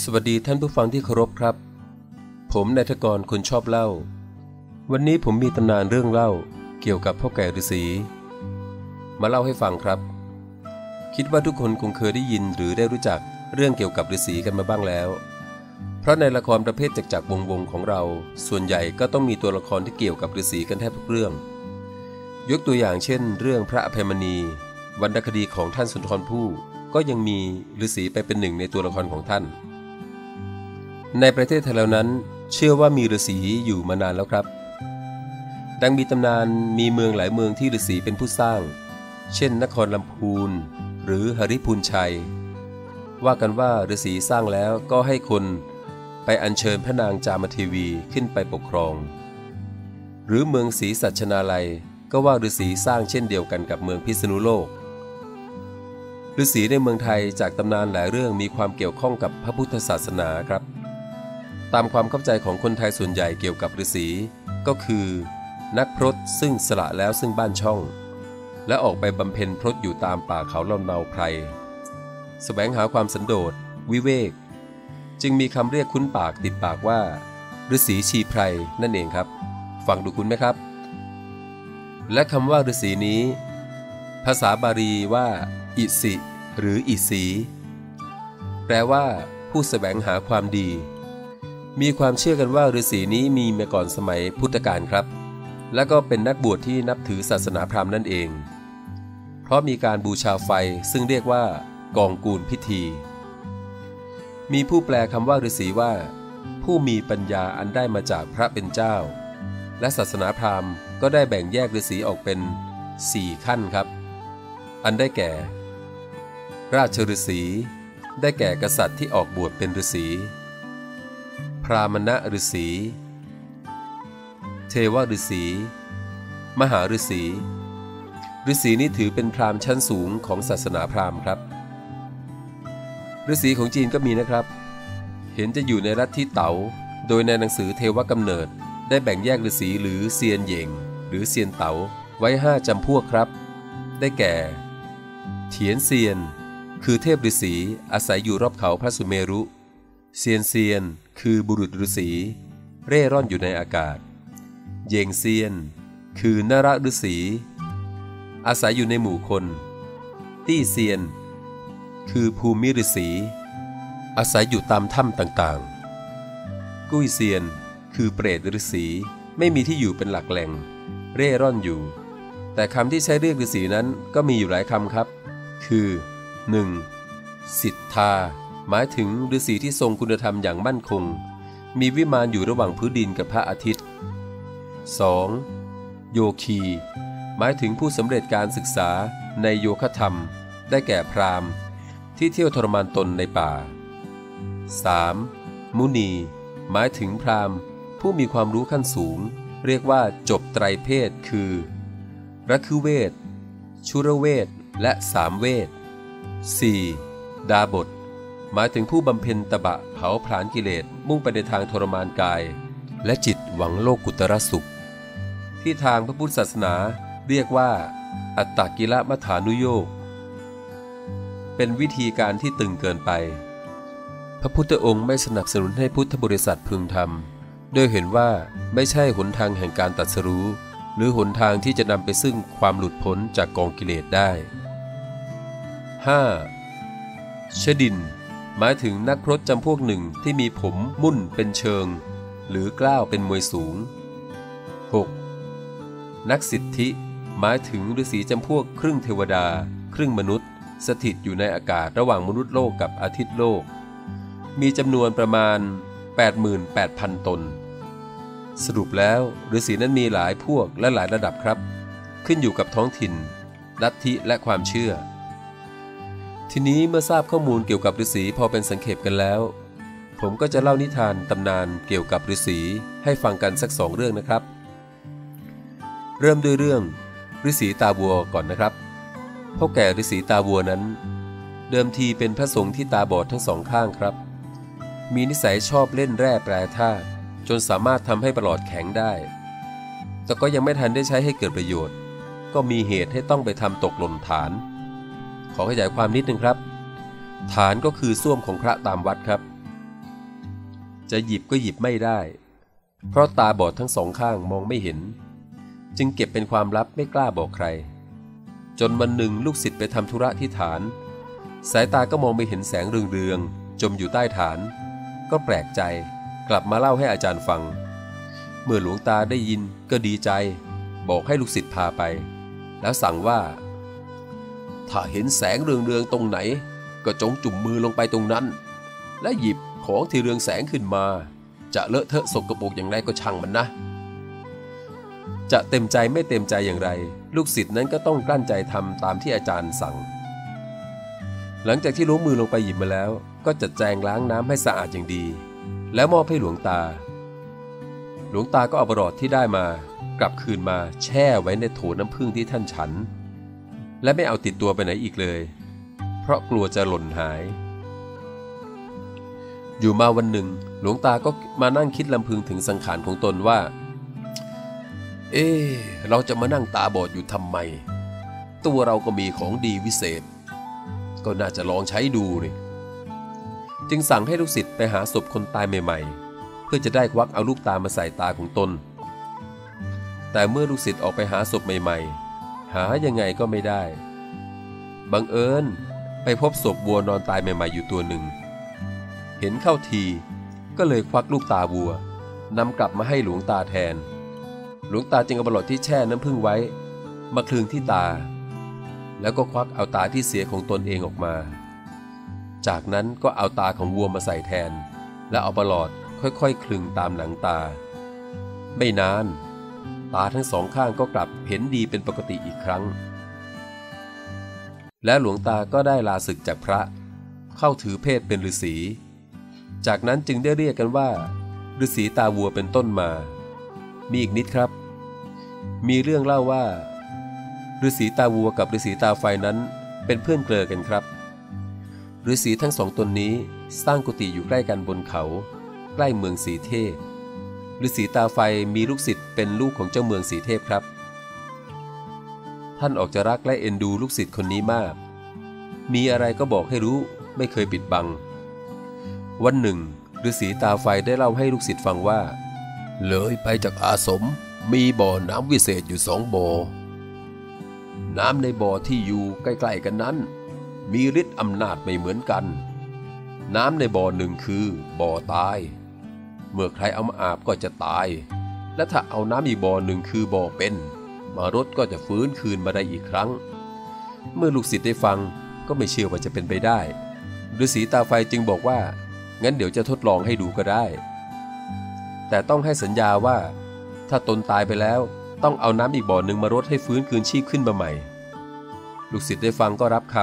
สวัสดีท่านผู้ฟังที่เคารพครับ ผมนายทกรคนชอบเล่า วันนี้ผมมีตำนานเรื่องเล่าเกี่ยวกับพ่อแก่ฤาษีมาเล่าให้ฟังครับ คิดว่าทุกคนคงเคยได้ยินหรือได้รู้จักเรื่องเกี่ยวกับฤาษีกันมาบ้างแล้ว เพราะในละครประเภทจักจักรวงวงของเรา ส่วนใหญ่ก็ต้องมีตัวละครที่เกี่ยวกับฤาษีกันแทบทุกเรื่อง ยกตัวอย่างเช่น เรื่องพระอภัยมณีวรรณคดีของท่านสุนทรภู่ ก็ยังมีฤาษีไปเป็นหนึ่งในตัวละครของท่าน ในประเทศไทยแล้วนั้น เชื่อว่ามีฤาษีอยู่มานานแล้วครับ ดังมีตำนานมีเมืองหลายเมืองที่ฤาษีเป็นผู้สร้าง เช่น นครลำพูน หรือหริพูนชัย ว่ากันว่าฤาษีสร้างแล้วก็ให้คนไปอัญเชิญพระนางจามเทวีขึ้นไปปกครอง หรือเมืองศรีสัชนาลัยก็ว่าฤาษีสร้างเช่นเดียวกันกับเมืองพิษณุโลก ฤาษีในเมืองไทยจากตำนานหลายเรื่องมีความเกี่ยวข้องกับพระพุทธศาสนาครับ ตามความเข้าใจของคนไทยส่วนใหญ่เกี่ยวกับฤาษีก็คือ นักพรตซึ่งสละแล้วซึ่งบ้านช่อง และออกไปบำเพ็ญพรตอยู่ตามป่าเขาลำเนาไพรสแสวงหาความสันโดษ วิเวก จึงมีคำเรียกคุ้นปากติดปากว่าฤาษีชีไพรนั่นเองครับ ฟังดูคุ้นไหมครับ และคำว่าฤาษีนี้ ภาษาบาลีว่า อิสิ หรืออิสี แปลว่า ผู้สแสวงหาความดี มีความเชื่อกันว่าฤาษีนี้มีมาก่อนสมัยพุทธกาลครับ และก็เป็นนักบวชที่นับถือศาสนาพราหมณ์นั่นเอง เพราะมีการบูชาไฟซึ่งเรียกว่า กองกูลพิธี มีผู้แปลคำว่าฤาษีว่า ผู้มีปัญญาอันได้มาจากพระเป็นเจ้า และศาสนาพราหมณ์ก็ได้แบ่งแยกฤาษีออกเป็นสี่ขั้นครับ อันได้แก่ ราชฤาษีได้แก่กษัตริย์ที่ออกบวชเป็นฤาษี พรามณฤาษี เทวฤาษี มหาฤาษีฤาษีนี้ถือเป็นพราหมณ์ชั้นสูงของศาสนาพราหมณ์ครับฤาษีของจีนก็มีนะครับ เห็นจะอยู่ในรัฐที่เต๋า โดยในหนังสือเทวกำเนิด ได้แบ่งแยกฤาษีหรือเซียนเหย่งหรือเซียนเต๋าไว้ห้าจำพวกครับ ได้แก่ เถียนเซียน คือเทพฤาษีอาศัยอยู่รอบเขาพระสุเมรุ เซียนเซียน คือบุรุษฤาษีเร่ร่อนอยู่ในอากาศ เยงเซียน คือนรฤาษีอาศัยอยู่ในหมู่คน ตี้เซียน คือภูมิฤาษีอาศัยอยู่ตามถ้ำต่างๆ กุ้ยเซียน คือเปรตฤาษีไม่มีที่อยู่เป็นหลักแหล่ง เร่ร่อนอยู่ แต่คำที่ใช้เรียกฤาษีนั้นก็มีอยู่หลายคำครับ คือ 1. สิทธา หมายถึงฤาษีที่ทรงคุณธรรมอย่างมั่นคง มีวิมานอยู่ระหว่างพื้นดินกับพระอาทิตย์ 2. โยคี หมายถึงผู้สำเร็จการศึกษาในโยคธรรม ได้แก่พราหมณ์ ที่เที่ยวทรมานตนในป่า 3. มุนี หมายถึงพราหมณ์ ผู้มีความรู้ขั้นสูง เรียกว่าจบไตรเพศคือรัคือเวทชุรเวทและสามเวท 4. ดาบท หมายถึงผู้บำเพ็ญตบะเผาผลาญกิเลสมุ่งไปในทางทรมานกาย และจิตหวังโลกกุตรสุข ที่ทางพระพุทธศาสนาเรียกว่า อัตตกิละมัฐานุโยกเป็นวิธีการที่ตึงเกินไป พระพุทธองค์ไม่สนับสนุนให้พุทธบริษัทพึงทำโดยเห็นว่าไม่ใช่หนทางแห่งการตัดสรู้ หรือหนทางที่จะนำไปซึ่งความหลุดพ้นจากกองกิเลสได้ 5. ชดิน หมายถึงนักพรตจำพวกหนึ่งที่มีผมมุ่นเป็นเชิง หรือกล้าวเป็นมวยสูง 6. นักสิทธิ หมายถึงฤาษีจำพวกครึ่งเทวดา ครึ่งมนุษย์ สถิตอยู่ในอากาศระหว่างมนุษย์โลกกับอาทิตย์โลก มีจำนวนประมาณ 88,000 ตน สรุปแล้วฤาษีนั้นมีหลายพวกและหลายระดับครับ ขึ้นอยู่กับท้องถิ่นลัทธิและความเชื่อ ทีนี้เมื่อทราบข้อมูลเกี่ยวกับฤาษีพอเป็นสังเขปกันแล้ว ผมก็จะเล่านิทานตำนานเกี่ยวกับฤาษีให้ฟังกันสักสองเรื่องนะครับ เริ่มด้วยเรื่องฤาษีตาบัวก่อนนะครับพ่อแก่ฤาษีตาบัวนั้น เดิมทีเป็นพระสงฆ์ที่ตาบอดทั้งสองข้างครับ มีนิสัยชอบเล่นแร่แปรธาตุจนสามารถทำให้ประหลอดแข็งได้ แต่ก็ยังไม่ทันได้ใช้ให้เกิดประโยชน์ ก็มีเหตุให้ต้องไปทำตกหล่นฐาน ขอขยายความนิดนึงครับ ฐานก็คือส้วมของพระตามวัดครับ จะหยิบก็หยิบไม่ได้ เพราะตาบอดทั้งสองข้างมองไม่เห็น จึงเก็บเป็นความลับไม่กล้าบอกใคร จนวันหนึ่งลูกศิษย์ไปทำธุระที่ฐาน สายตาก็มองไม่เห็นแสงเรืองๆจมอยู่ใต้ฐาน ก็แปลกใจกลับมาเล่าให้อาจารย์ฟัง เมื่อหลวงตาได้ยินก็ดีใจ บอกให้ลูกศิษย์พาไป แล้วสั่งว่า ถ้าเห็นแสงเรืองๆตรงไหน ก็จงจุ่มมือลงไปตรงนั้น และหยิบของที่เรืองแสงขึ้นมา จะเลอะเทอะสกรปรกอย่างไรก็ช่างมันนะ จะเต็มใจไม่เต็มใจอย่างไร ลูกศิษย์นั้นก็ต้องกลั้นใจทำตามที่อาจารย์สั่ง หลังจากที่ล้วงมือลงไปหยิบมาแล้ว ก็จัดแจงล้างน้ำให้สะอาดอย่างดี แล้วมอบให้หลวงตา หลวงตาก็เอาบรอดที่ได้มากลับคืนมาแช่ไว้ในโถน้ำผึ้งที่ท่านฉัน และไม่เอาติดตัวไปไหนอีกเลย เพราะกลัวจะหล่นหาย อยู่มาวันหนึ่ง หลวงตาก็มานั่งคิดลำพึงถึงสังขารของตนว่า เอ๊เราจะมานั่งตาบอดอยู่ทำไม ตัวเราก็มีของดีวิเศษ ก็น่าจะลองใช้ดูนี่จึงสั่งให้ลูกศิษย์ไปหาศพคนตายใหม่ ๆ เพื่อจะได้ควักเอาลูกตามาใส่ตาของตน แต่เมื่อลูกศิษย์ออกไปหาศพใหม่ๆ หายังไงก็ไม่ได้ บังเอิญไปพบศพวัวนอนตายใหม่ๆอยู่ตัวหนึ่ง เห็นเข้าทีก็เลยควักลูกตาวัวนำกลับมาให้หลวงตาแทน หลวงตาจึงเอาบลอดที่แช่น้ำผึ้งไว้ มาคลึงที่ตา แล้วก็ควักเอาตาที่เสียของตนเองออกมา จากนั้นก็เอาตาของวัวมาใส่แทน และเอาบลอดค่อยๆ คลึงตามหนังตา ไม่นาน ตาทั้งสองข้างก็กลับเห็นดีเป็นปกติอีกครั้ง และหลวงตาก็ได้ลาศึกจากพระ เข้าถือเพศเป็นฤาษี จากนั้นจึงได้เรียกกันว่าฤาษีตาวัวเป็นต้นมา มีอีกนิดครับ มีเรื่องเล่าว่าฤาษีตาวัวกับฤาษีตาไฟนั้นเป็นเพื่อนเกลอกันครับฤาษีทั้งสองตนนี้สร้างกุฏิอยู่ใกล้กันบนเขา ใกล้เมืองสีเทพ ฤาษีตาไฟมีลูกศิษย์เป็นลูกของเจ้าเมืองสีเทพครับ ท่านออกจะรักและเอ็นดูลูกศิษย์คนนี้มาก มีอะไรก็บอกให้รู้ไม่เคยปิดบัง วันหนึ่งฤาษีตาไฟได้เล่าให้ลูกศิษย์ฟังว่า เลยไปจากอาสมมีบ่อน้ำวิเศษอยู่สองบ่อ น้ำในบ่อที่อยู่ใกล้ๆกันนั้น มีฤทธิ์อำนาจไม่เหมือนกัน น้ำในบ่อหนึ่งคือบ่อตาย เมื่อใครเอามาอาบก็จะตาย และถ้าเอาน้ำอีกบ่อหนึ่งคือบ่อเป็น มารดก็จะฟื้นคืนมาได้อีกครั้ง เมื่อลูกศิษย์ได้ฟังก็ไม่เชื่อว่าจะเป็นไปได้ฤาษีตาไฟจึงบอกว่า งั้นเดี๋ยวจะทดลองให้ดูก็ได้ แต่ต้องให้สัญญาว่า ถ้าตนตายไปแล้วต้องเอาน้ำอีกบ่อหนึ่งมารดให้ฟื้นคืนชีพขึ้นมาใหม่ ลูกศิษย์ได้ฟังก็รับค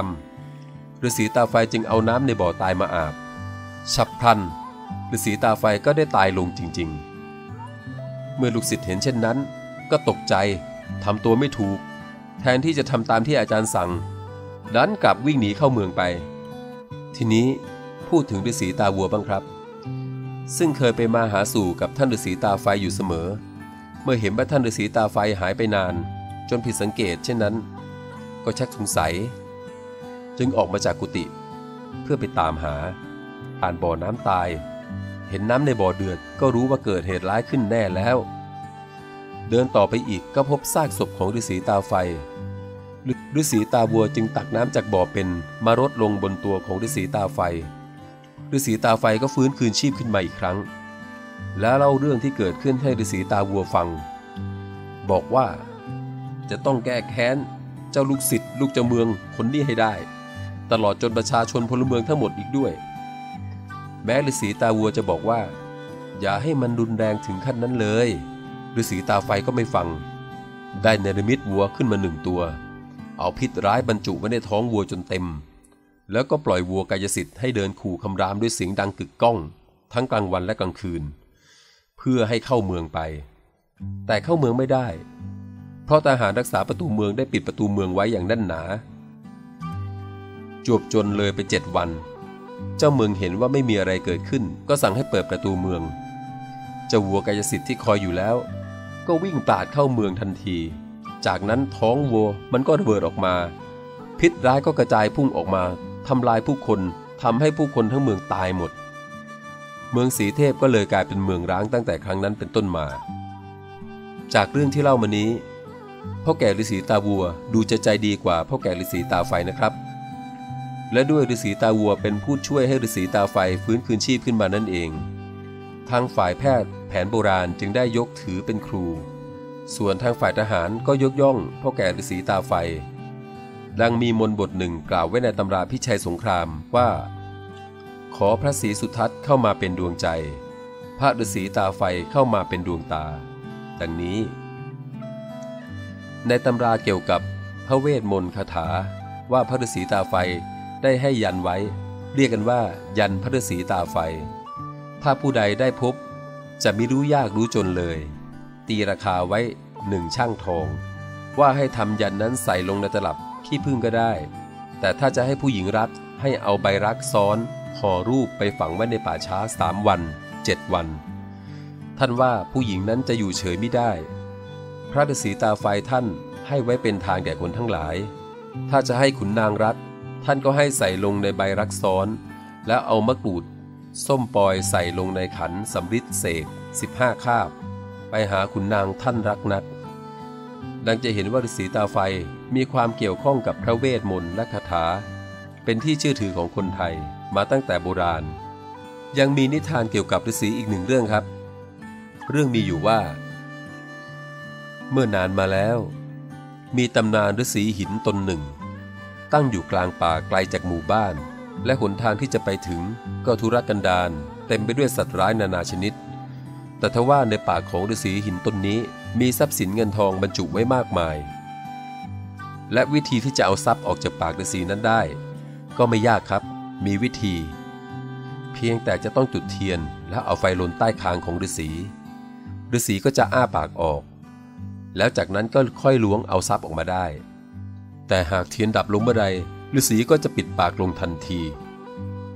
ำฤาษีตาไฟจึงเอาน้ำในบ่อตายมาอาบ ฉับพลัน ฤาษีตาไฟก็ได้ตายลงจริง ๆ เมื่อลูกศิษย์เห็นเช่นนั้น ก็ตกใจทำตัวไม่ถูก แทนที่จะทำตามที่อาจารย์สั่ง ดันกลับวิ่งหนีเข้าเมืองไป ทีนี้พูดถึงฤาษีตาวัวบ้างครับ ซึ่งเคยไปมาหาสู่กับท่านฤาษีตาไฟอยู่เสมอ เมื่อเห็นว่าท่านฤาษีตาไฟหายไปนาน จนผิดสังเกตเช่นนั้น ก็ชักสงสัย จึงออกมาจากกุฏิเพื่อไปตามหาผ่านบ่อน้ำตาย เห็นน้ำในบ่อเดือดก็รู้ว่าเกิดเหตุร้ายขึ้นแน่แล้ว เดินต่อไปอีกก็พบซากศพของฤาษีตาไฟฤาษีตาวัวจึงตักน้ำจากบ่อเป็นมารดลงบนตัวของฤาษีตาไฟฤาษีตาไฟก็ฟื้นคืนชีพขึ้นมาอีกครั้ง แล้วเล่าเรื่องที่เกิดขึ้นให้ฤาษีตาวัวฟัง บอกว่าจะต้องแก้แค้น เจ้าลูกศิษย์ลูกเจ้าเมืองคนนี้ให้ได้ ตลอดจนประชาชนพลเมืองทั้งหมดอีกด้วย แม้ฤาษีตาวัวจะบอกว่า อย่าให้มันรุนแรงถึงขั้นนั้นเลยฤาษีตาไฟก็ไม่ฟัง ได้เนรมิตวัวขึ้นมาหนึ่งตัว เอาพิษร้ายบรรจุไว้ในท้องวัวจนเต็ม แล้วก็ปล่อยวัวกายสิทธิ์ให้เดินขู่คำรามด้วยเสียงดังกึกก้อง ทั้งกลางวันและกลางคืน เพื่อให้เข้าเมืองไป แต่เข้าเมืองไม่ได้ เพราะทหารรักษาประตูเมืองได้ปิดประตูเมืองไว้อย่างแน่นหนา จวบจนเลยไปเจ็ดวัน เจ้าเมืองเห็นว่าไม่มีอะไรเกิดขึ้น ก็สั่งให้เปิดประตูเมือง เจ้าวัวกายสิทธิ์ที่คอยอยู่แล้ว ก็วิ่งปาดเข้าเมืองทันที จากนั้นท้องวัวมันก็ระเบิดออกมา พิษร้ายก็กระจายพุ่งออกมาทำลายผู้คนทำให้ผู้คนทั้งเมืองตายหมด เมืองสีเทพก็เลยกลายเป็นเมืองร้างตั้งแต่ครั้งนั้นเป็นต้นมา จากเรื่องที่เล่ามานี้พ่อแก่ฤาษีตาวัวดูจะใจดีกว่าพ่อแก่ฤาษีตาไฟนะครับ และด้วยฤาษีตาวัวเป็นผู้ช่วยให้ฤาษีตาไฟฟื้นคืนชีพขึ้นมานั่นเอง ทางฝ่ายแพทย์แผนโบราณจึงได้ยกถือเป็นครู ส่วนทางฝ่ายทหารก็ยกย่องพ่อแก่ฤาษีตาไฟ ดังมีมนบทหนึ่งกล่าวไว้ในตำราพิชัยสงครามว่า ขอพระศรีสุทัศน์เข้ามาเป็นดวงใจ พระฤาษีตาไฟเข้ามาเป็นดวงตา ดังนี้ ในตำราเกี่ยวกับพระเวทมนต์คาถาว่าพระฤาษีตาไฟ ได้ให้ยันไว้ เรียกกันว่ายันพระฤาษีตาไฟ ถ้าผู้ใดได้พบ จะไม่รู้ยากรู้จนเลย ตีราคาไว้หนึ่งช่างทอง ว่าให้ทำยันนั้นใส่ลงในตลับขี้พึ่งก็ได้ แต่ถ้าจะให้ผู้หญิงรักให้เอาใบรักซ้อนห่อรูปไปฝังไว้ในป่าช้าสามวันเจ็ดวัน ท่านว่าผู้หญิงนั้นจะอยู่เฉยไม่ได้ พระฤาษีตาไฟท่านให้ไว้เป็นทางแก่คนทั้งหลาย ถ้าจะให้ขุนนางรัก ท่านก็ให้ใส่ลงในใบรักซ้อน แล้วเอามะกรูด ส้มปอยใส่ลงในขันสำริดเสกสิบห้าคาบ ไปหาขุนนางท่านรักนัก ดังจะเห็นว่าฤาษีตาไฟมีความเกี่ยวข้องกับพระเวทมนต์และคาถา เป็นที่เชื่อถือของคนไทยมาตั้งแต่โบราณ ยังมีนิทานเกี่ยวกับฤาษีอีกหนึ่งเรื่องครับ เรื่องมีอยู่ว่า เมื่อนานมาแล้ว มีตำนานฤาษีหินตนหนึ่ง ตั้งอยู่กลางป่าไกลจากหมู่บ้าน และหนทางที่จะไปถึงก็ทุรกันดารเต็มไปด้วยสัตว์ร้ายนานาชนิด แต่ทว่าในป่าของฤาษีหินตนนี้มีทรัพย์สินเงินทองบรรจุไว้มากมาย และวิธีที่จะเอาทรัพย์ออกจากปากฤาษีนั้นได้ ก็ไม่ยากครับ มีวิธี เพียงแต่จะต้องจุดเทียนแล้วเอาไฟลนใต้คางของฤาษีฤาษีก็จะอ้าปากออก แล้วจากนั้นก็ค่อยล้วงเอาทรัพย์ออกมาได้ แต่หากเทียนดับลงเมื่อใดฤาษีก็จะปิดปากลงทันที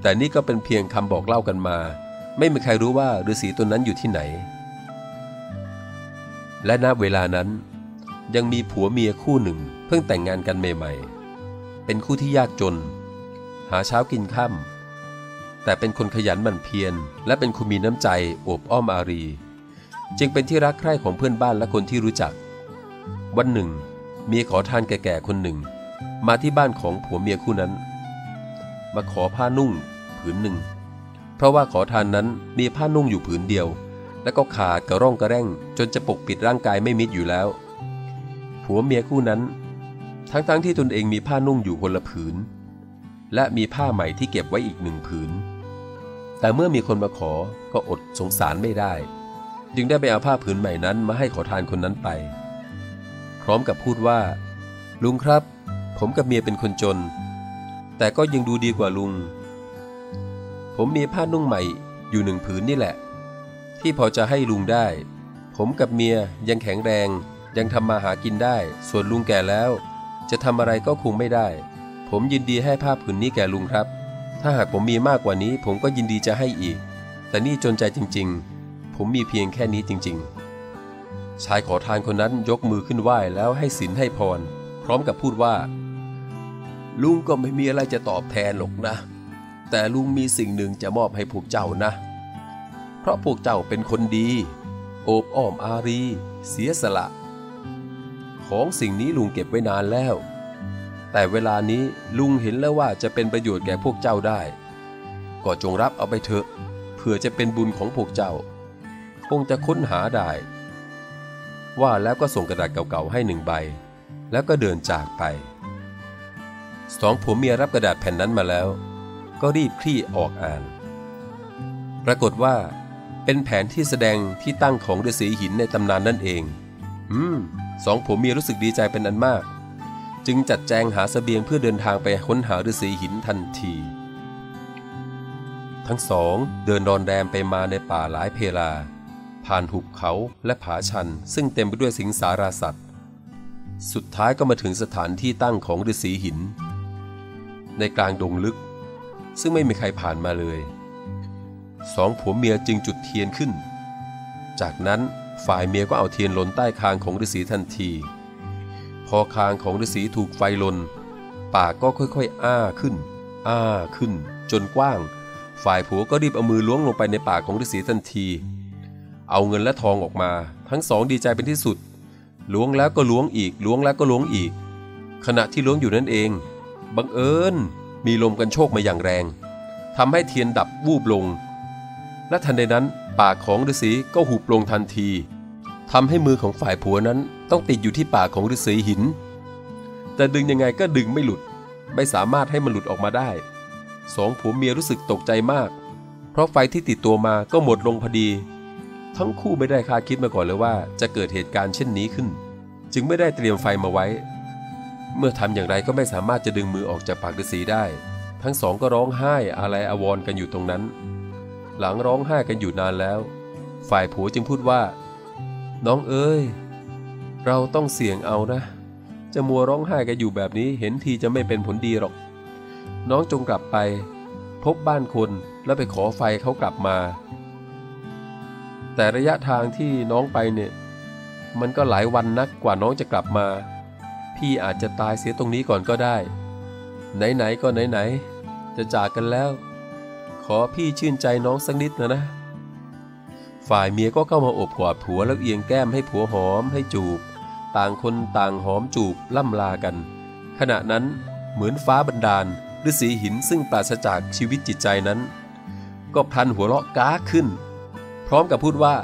แต่นี่ก็เป็นเพียงคำบอกเล่ากันมา ไม่มีใครรู้ว่าฤาษีตนนั้นอยู่ที่ไหน และณเวลานั้น ยังมีผัวเมียคู่หนึ่ง เพิ่งแต่งงานกันใหม่ๆ เป็นคู่ที่ยากจน หาเช้ากินค่ำแต่เป็นคนขยันหมั่นเพียร และเป็นคนมีน้ำใจโอบอ้อมอารี จึงเป็นที่รักใคร่ของเพื่อนบ้านและคนที่รู้จัก วันหนึ่ง มีขอทานแก่ๆคนหนึ่ง มาที่บ้านของผัวเมียคู่นั้น มาขอผ้านุ่งผืนหนึ่ง เพราะว่าขอทานนั้นมีผ้านุ่งอยู่ผืนเดียว แล้วก็ขาดกระร่องกระแร่ง จนจะปกปิดร่างกายไม่มิดอยู่แล้ว ผัวเมียคู่นั้น ทั้งๆทที่ตนเองมีผ้านุ่งอยู่คนละผืน และมีผ้าใหม่ที่เก็บไว้อีกหนึ่งผืน แต่เมื่อมีคนมาขอก็อดสงสารไม่ได้ จึงได้ไปเอาผ้าผืนใหม่นั้นมาให้ขอทานคนนั้นไป พร้อมกับพูดว่า ลุงครับ ผมกับเมียเป็นคนจน แต่ก็ยังดูดีกว่าลุง ผมมีผ้านุ่งใหม่อยู่หนึ่งผืนนี่แหละ ที่พอจะให้ลุงได้ ผมกับเมียยังแข็งแรง ยังทำมาหากินได้ ส่วนลุงแก่แล้ว จะทำอะไรก็คงไม่ได้ ผมยินดีให้ผ้าผืนนี้แก่ลุงครับ ถ้าหากผมมีมากกว่านี้ ผมก็ยินดีจะให้อีก แต่นี่จนใจจริง ๆ ผมมีเพียงแค่นี้จริง ๆ ชายขอทานคนนั้นยกมือขึ้นไหว้แล้วให้ศีลให้พร พร้อมกับพูดว่า ลุงก็ไม่มีอะไรจะตอบแทนหรอกนะ แต่ลุงมีสิ่งหนึ่งจะมอบให้พวกเจ้านะ เพราะพวกเจ้าเป็นคนดี โอบอ้อมอารี เสียสละ ของสิ่งนี้ลุงเก็บไว้นานแล้ว แต่เวลานี้ลุงเห็นแล้วว่าจะเป็นประโยชน์แก่พวกเจ้าได้ ก็จงรับเอาไปเถอะเพื่อจะเป็นบุญของพวกเจ้า คงจะค้นหาได้ ว่าแล้วก็ส่งกระดาษเก่าๆให้หนึ่งใบ แล้วก็เดินจากไป สองผัวเมียรับกระดาษแผ่นนั้นมาแล้ว ก็รีบคลี่ออกอ่าน ปรากฏว่าเป็นแผนที่แสดงที่ตั้งของฤาษีหินในตำนานนั่นเอง อืม สองผัวเมียรู้สึกดีใจเป็นอันมาก จึงจัดแจงหาสเสบียงเพื่อเดินทางไปค้นหาฤาษีหินทันที ทั้งสองเดินรอนแรมไปมาในป่าหลายเพลา ผ่านหุบเขาและผาชัน ซึ่งเต็มไปด้วยสิงสาราสัตว์ สุดท้ายก็มาถึงสถานที่ตั้งของฤาษีหิน ในกลางดงลึก ซึ่งไม่มีใครผ่านมาเลย สองผัวเมียจึงจุดเทียนขึ้น จากนั้นฝ่ายเมียก็เอาเทียนลนใต้คางของฤาษีทันที พอคางของฤาษีถูกไฟลน ปากก็ค่อยๆ อ้าขึ้น อ้าขึ้น จนกว้าง ฝ่ายผัวก็รีบเอามือล้วงลงไปในปากของฤาษีทันที เอาเงินและทองออกมา ทั้งสองดีใจเป็นที่สุดล้วงแล้วก็ล้วงอีกล้วงแล้วก็ล้วงอีก ขณะที่ล้วงอยู่นั่นเอง บังเอิญมีลมกันโชกมาอย่างแรงทำให้เทียนดับวูบลง และทันใดนั้นปากของฤาษีก็หุบลงทันทีทำให้มือของฝ่ายผัวนั้นต้องติดอยู่ที่ปากของฤาษีหิน แต่ดึงยังไงก็ดึงไม่หลุด ไม่สามารถให้มันหลุดออกมาได้ สองผัวเมียรู้สึกตกใจมาก เพราะไฟที่ติดตัวมาก็หมดลงพอดี ทั้งคู่ไม่ได้คาดคิดมาก่อนเลยว่า จะเกิดเหตุการณ์เช่นนี้ขึ้น จึงไม่ได้เตรียมไฟมาไว้ เมื่อทำอย่างไรก็ไม่สามารถจะดึงมือออกจากปากฤาษีได้ ทั้งสองก็ร้องไห้อะไรอาวรณ์กันอยู่ตรงนั้น หลังร้องไห้กันอยู่นานแล้ว ฝ่ายผัวจึงพูดว่า น้องเอ้ยเราต้องเสี่ยงเอานะ จะมัวร้องไห้กันอยู่แบบนี้เห็นทีจะไม่เป็นผลดีหรอก น้องจงกลับไป พบบ้านคนแล้วไปขอไฟเขากลับมา แต่ระยะทางที่น้องไปเนี่ย มันก็หลายวันนักกว่าน้องจะกลับมา พี่อาจจะตายเสียตรงนี้ก่อนก็ได้ ไหนๆก็ไหนๆจะจากกันแล้ว ขอพี่ชื่นใจน้องสักนิดนะนะ ฝ่ายเมียก็เข้ามาโอบกอดผัวแล้วเอียงแก้มให้ผัวหอมให้จูบ ต่างคนต่างหอมจูบล่ำลากัน ขณะนั้นเหมือนฟ้าบันดาลฤาษีหินซึ่งปราศจากชีวิตจิตใจนั้น ก็พลันหัวเราะก้าขึ้น พร้อมกับพูดว่า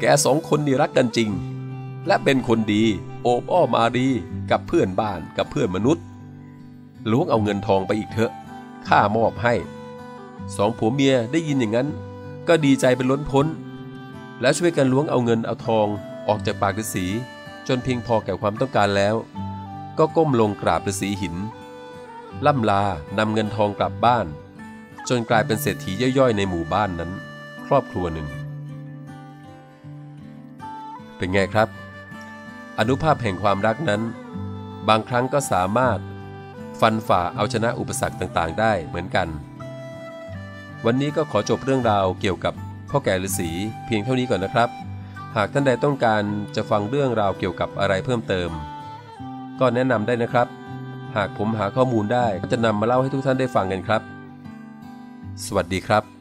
แกสองคนนี่รักกันจริง และเป็นคนดีโอบอ้อมารีกับเพื่อนบ้านกับเพื่อนมนุษย์ล้วงเอาเงินทองไปอีกเถอะข้ามอบให้ สองผัวเมียได้ยินอย่างนั้น ก็ดีใจเป็นล้นพ้น แล้วช่วยกันล้วงเอาเงินเอาทองออกจากปากฤาษีจนเพียงพอแก่ความต้องการแล้ว ก็ก้มลงกราบฤาษีหิน ล่ำลานำเงินทองกลับบ้าน จนกลายเป็นเศรษฐีย่อยๆ ในหมู่บ้านนั้น ครอบครัวหนึ่ง เป็นไงครับ อนุภาพแห่งความรักนั้น บางครั้งก็สามารถฟันฝ่าเอาชนะอุปสรรคต่างๆ ได้เหมือนกัน วันนี้ก็ขอจบเรื่องราวเกี่ยวกับพ่อแก่ฤาษีเพียงเท่านี้ก่อนนะครับ หากท่านใดต้องการจะฟังเรื่องราวเกี่ยวกับอะไรเพิ่มเติม ก็แนะนำได้นะครับ หากผมหาข้อมูลได้ก็จะนำมาเล่าให้ทุกท่านได้ฟังกันครับ สวัสดีครับ